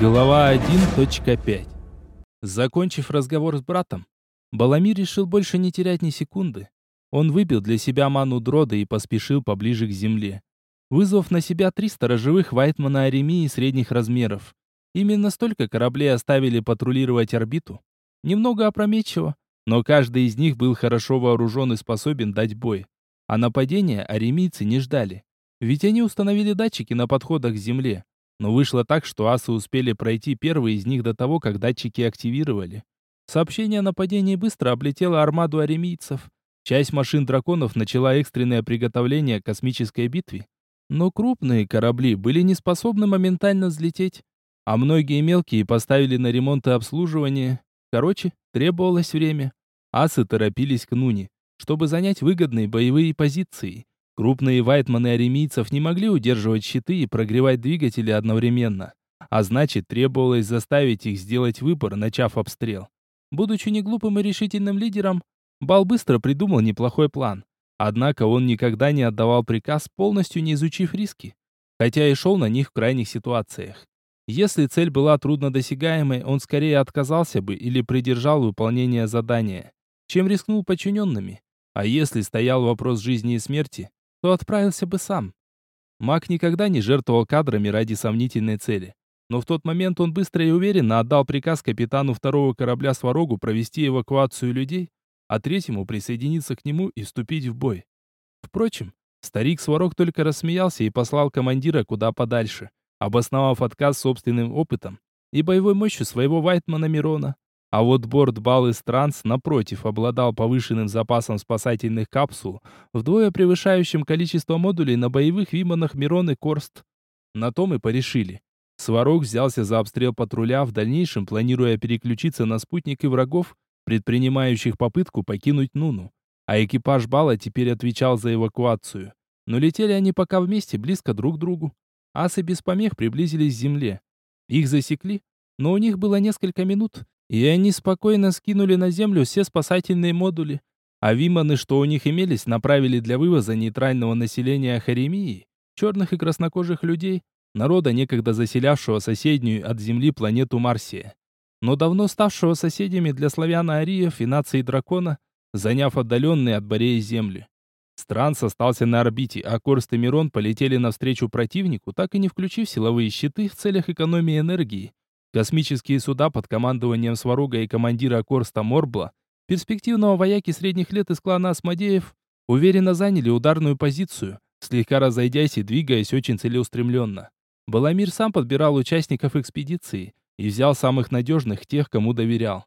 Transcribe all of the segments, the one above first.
Глава 1.5 Закончив разговор с братом, Баламир решил больше не терять ни секунды. Он выбил для себя ману дрода и поспешил поближе к земле, вызвав на себя три сторожевых Вайтмана Аремии средних размеров. Именно столько кораблей оставили патрулировать орбиту. Немного опрометчиво, но каждый из них был хорошо вооружен и способен дать бой. А нападения аремийцы не ждали. Ведь они установили датчики на подходах к земле, но вышло так, что асы успели пройти первые из них до того, как датчики активировали. Сообщение о нападении быстро облетело армаду аремийцев. Часть машин драконов начала экстренное приготовление к космической битве. Но крупные корабли были не способны моментально взлететь, а многие мелкие поставили на ремонт и обслуживание. Короче, требовалось время. Асы торопились к Нуне, чтобы занять выгодные боевые позиции. Крупные вайтманы аремийцев не могли удерживать щиты и прогревать двигатели одновременно. А значит, требовалось заставить их сделать выбор, начав обстрел. Будучи неглупым и решительным лидером, Бал быстро придумал неплохой план. Однако он никогда не отдавал приказ, полностью не изучив риски. Хотя и шел на них в крайних ситуациях. Если цель была труднодосягаемой, он скорее отказался бы или придержал выполнение задания, чем рискнул подчиненными. А если стоял вопрос жизни и смерти, то отправился бы сам. Маг никогда не жертвовал кадрами ради сомнительной цели. Но в тот момент он быстро и уверенно отдал приказ капитану второго корабля Сварогу провести эвакуацию людей, а третьему присоединиться к нему и вступить в бой. Впрочем, старик Сварог только рассмеялся и послал командира куда подальше, обосновав отказ собственным опытом и боевой мощью своего Вайтмана Мирона. А вот борт Баллы Транс, напротив, обладал повышенным запасом спасательных капсул, вдвое превышающим количество модулей на боевых Виманах Мирон и Корст. На том и порешили. Сварог взялся за обстрел патруля, в дальнейшем планируя переключиться на спутники врагов, предпринимающих попытку покинуть Нуну. А экипаж Бала теперь отвечал за эвакуацию. Но летели они пока вместе, близко друг к другу. Асы без помех приблизились к земле. Их засекли, но у них было несколько минут, и они спокойно скинули на землю все спасательные модули, а виманы, что у них имелись, направили для вывоза нейтрального населения Харемии, черных и краснокожих людей, народа, некогда заселявшего соседнюю от Земли планету Марсия, но давно ставшего соседями для славяно-ариев и нации дракона, заняв отдаленные от Бореи земли. Странс остался на орбите, а Корст и Мирон полетели навстречу противнику, так и не включив силовые щиты в целях экономии энергии, Космические суда под командованием Сварога и командира Корста Морбла, перспективного вояки средних лет из клана Асмодеев, уверенно заняли ударную позицию, слегка разойдясь и двигаясь очень целеустремленно. Баламир сам подбирал участников экспедиции и взял самых надежных, тех, кому доверял.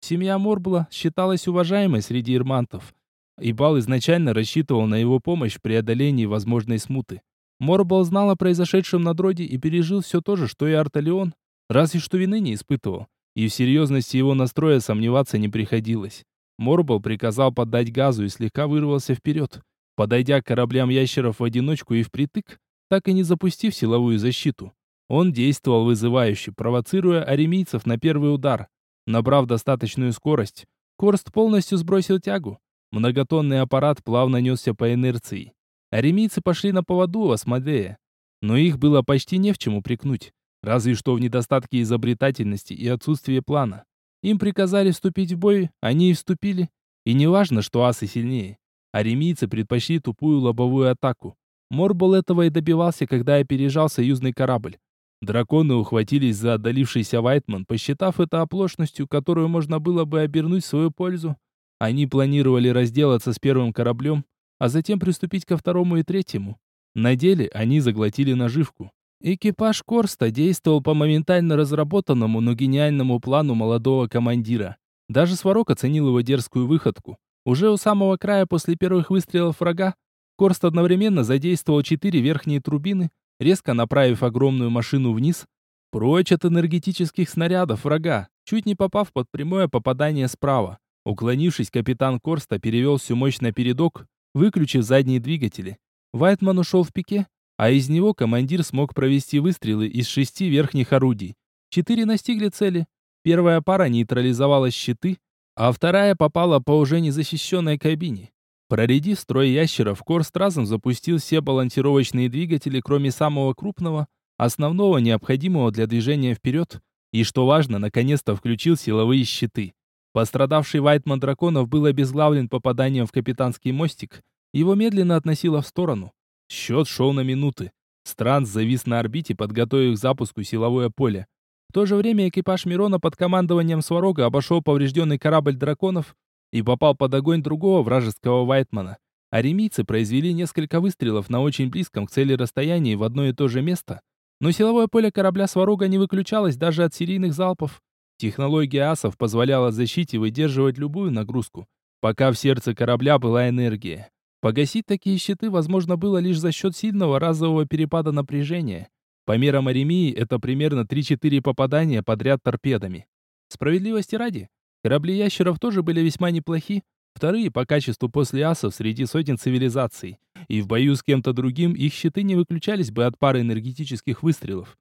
Семья Морбла считалась уважаемой среди ирмантов, и Бал изначально рассчитывал на его помощь в преодолении возможной смуты. Морбал знал о произошедшем на Дроде и пережил все то же, что и Арталион, Разве что вины не испытывал, и в серьезности его настроя сомневаться не приходилось. Морбал приказал поддать газу и слегка вырвался вперед, подойдя к кораблям ящеров в одиночку и впритык, так и не запустив силовую защиту. Он действовал вызывающе, провоцируя аремийцев на первый удар. Набрав достаточную скорость, Корст полностью сбросил тягу. Многотонный аппарат плавно несся по инерции. Аремийцы пошли на поводу у Асмодея, но их было почти не в чем упрекнуть. Разве что в недостатке изобретательности и отсутствии плана. Им приказали вступить в бой, они и вступили. И не важно, что асы сильнее. Аремийцы предпочли тупую лобовую атаку. Морбол этого и добивался, когда опережал союзный корабль. Драконы ухватились за отдалившийся Вайтман, посчитав это оплошностью, которую можно было бы обернуть в свою пользу. Они планировали разделаться с первым кораблем, а затем приступить ко второму и третьему. На деле они заглотили наживку. Экипаж Корста действовал по моментально разработанному, но гениальному плану молодого командира. Даже Сварог оценил его дерзкую выходку. Уже у самого края после первых выстрелов врага Корст одновременно задействовал четыре верхние турбины, резко направив огромную машину вниз, прочь от энергетических снарядов врага, чуть не попав под прямое попадание справа. Уклонившись, капитан Корста перевел всю мощь на передок, выключив задние двигатели. Вайтман ушел в пике, а из него командир смог провести выстрелы из шести верхних орудий. Четыре настигли цели. Первая пара нейтрализовала щиты, а вторая попала по уже незащищенной кабине. Проредив строй ящеров, Корст разом запустил все балансировочные двигатели, кроме самого крупного, основного необходимого для движения вперед, и, что важно, наконец-то включил силовые щиты. Пострадавший Вайтман драконов был обезглавлен попаданием в капитанский мостик, его медленно относило в сторону. Счет шел на минуты. Странс завис на орбите, подготовив к запуску силовое поле. В то же время экипаж Мирона под командованием Сварога обошел поврежденный корабль драконов и попал под огонь другого вражеского Вайтмана. Аремийцы произвели несколько выстрелов на очень близком к цели расстоянии в одно и то же место, но силовое поле корабля Сварога не выключалось даже от серийных залпов. Технология асов позволяла защите выдерживать любую нагрузку, пока в сердце корабля была энергия. Погасить такие щиты возможно было лишь за счет сильного разового перепада напряжения. По мерам Аремии это примерно 3-4 попадания подряд торпедами. Справедливости ради, корабли ящеров тоже были весьма неплохи, вторые по качеству после асов среди сотен цивилизаций, и в бою с кем-то другим их щиты не выключались бы от пары энергетических выстрелов.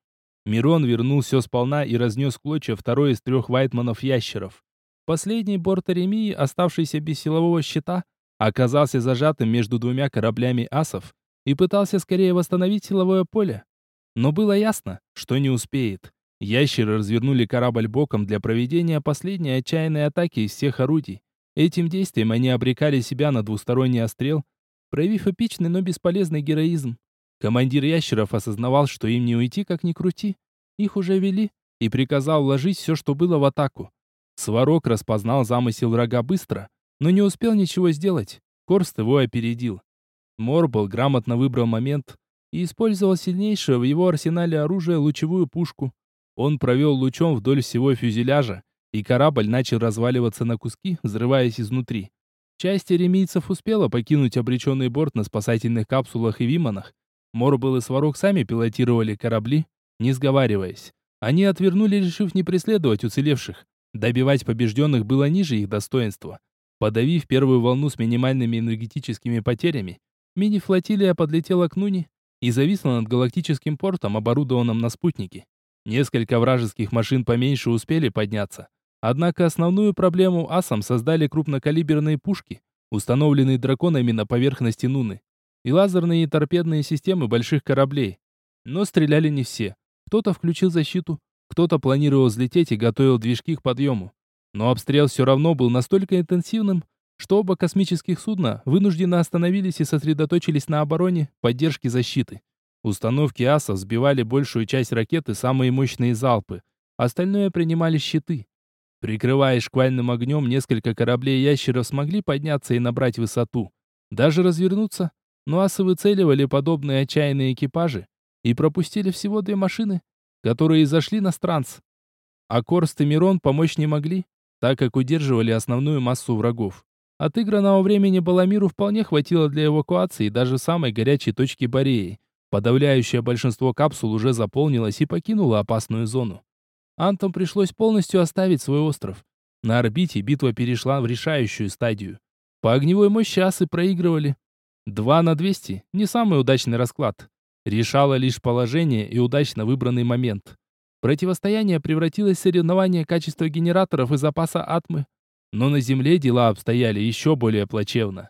Мирон вернул все сполна и разнес клочья второй из трех вайтманов-ящеров. Последний борт Аремии, оставшийся без силового щита, оказался зажатым между двумя кораблями асов и пытался скорее восстановить силовое поле. Но было ясно, что не успеет. Ящеры развернули корабль боком для проведения последней отчаянной атаки из всех орудий. Этим действием они обрекали себя на двусторонний острел, проявив эпичный, но бесполезный героизм. Командир ящеров осознавал, что им не уйти, как ни крути. Их уже вели, и приказал вложить все, что было в атаку. Сварог распознал замысел врага быстро, но не успел ничего сделать. Корст его опередил. Морбл грамотно выбрал момент и использовал сильнейшее в его арсенале оружие лучевую пушку. Он провел лучом вдоль всего фюзеляжа, и корабль начал разваливаться на куски, взрываясь изнутри. Часть ремийцев успела покинуть обреченный борт на спасательных капсулах и виманах. Морбл и Сварог сами пилотировали корабли, не сговариваясь. Они отвернули, решив не преследовать уцелевших. Добивать побежденных было ниже их достоинства. Подавив первую волну с минимальными энергетическими потерями, мини-флотилия подлетела к Нуни и зависла над галактическим портом, оборудованным на спутнике. Несколько вражеских машин поменьше успели подняться. Однако основную проблему асам создали крупнокалиберные пушки, установленные драконами на поверхности Нуны, и лазерные и торпедные системы больших кораблей. Но стреляли не все. Кто-то включил защиту, кто-то планировал взлететь и готовил движки к подъему. Но обстрел все равно был настолько интенсивным, что оба космических судна вынужденно остановились и сосредоточились на обороне, поддержке защиты. Установки АСов сбивали большую часть ракеты самые мощные залпы, остальное принимали щиты. Прикрываясь шквальным огнем, несколько кораблей ящеров смогли подняться и набрать высоту. Даже развернуться, но асы выцеливали подобные отчаянные экипажи и пропустили всего две машины, которые зашли на странц. А Корст и Мирон помочь не могли, так как удерживали основную массу врагов. Отыгранного времени Баламиру вполне хватило для эвакуации даже самой горячей точки Бореи. Подавляющее большинство капсул уже заполнилось и покинуло опасную зону. Антам пришлось полностью оставить свой остров. На орбите битва перешла в решающую стадию. По огневой мощи асы проигрывали. 2 на 200 – не самый удачный расклад. Решало лишь положение и удачно выбранный момент. Противостояние превратилось в соревнование качества генераторов и запаса атмы. Но на Земле дела обстояли еще более плачевно.